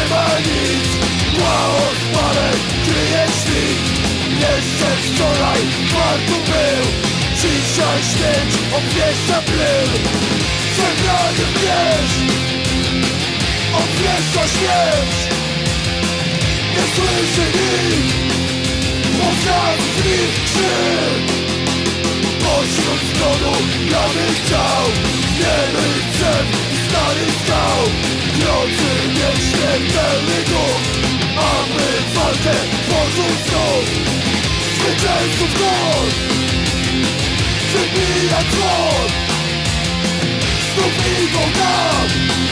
nie ma nic. Mła odpaleń kryje świt. Jeszcze wczoraj wartu był. Dzisiaj śmierć obwieszcza pył. Przegrany wiesz Obwieszcza śmierć. Nie słyszy nikt Ofiar z nich krzyk Pośród zgodu janych Drodzy nieśmiertelny duch Aby walkę tworzył znów Zwycięzców gór Wybija dzwon Znów idą tam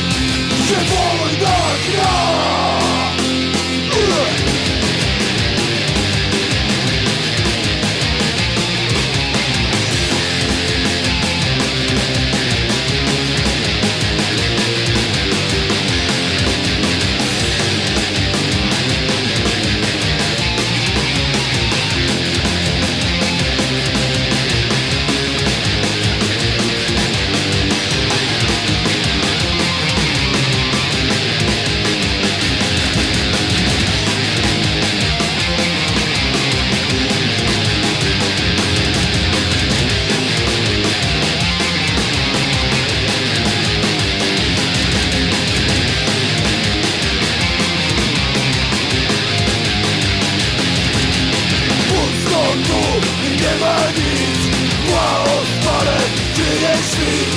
świt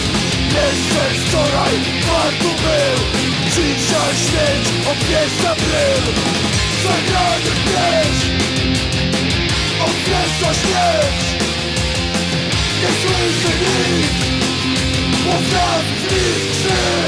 Jeszcze wczoraj warto był Dzisiaj śmierć obwiesza brył Zagrany pieśń Obwiesza śmierć Nie słyszy nikt Bo w nas nich krzyk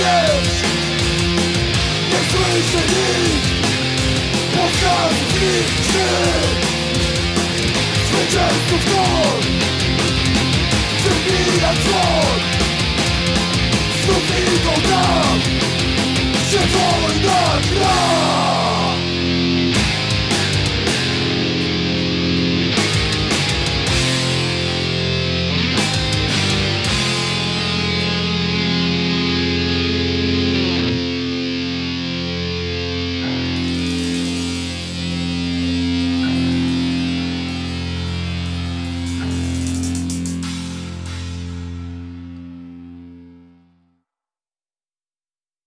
Śmierć Nie słyszy nikt Powstał z nich krzyk Zwycięzców gór Wybija dzwon Znów idą tam Gdzie gra